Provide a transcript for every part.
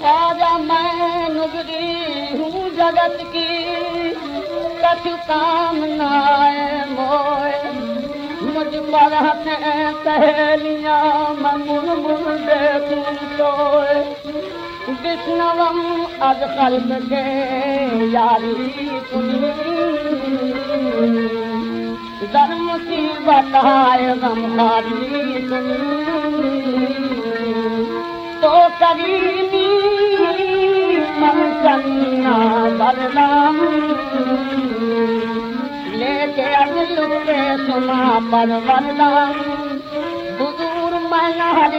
خواجہ میں نگری ہوں جگت کی، کچھ کام نہ موئے۔ مجھ پر ہتیں سہیلیاں، میں مڑ مڑ دیکھوں سوئے وشنوم از خلق کے یاری تجھ در مصیبت غم خالی تو کریمی بدنام لے سنا پر بدنام حضور میں ہر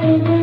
ہوں ہوں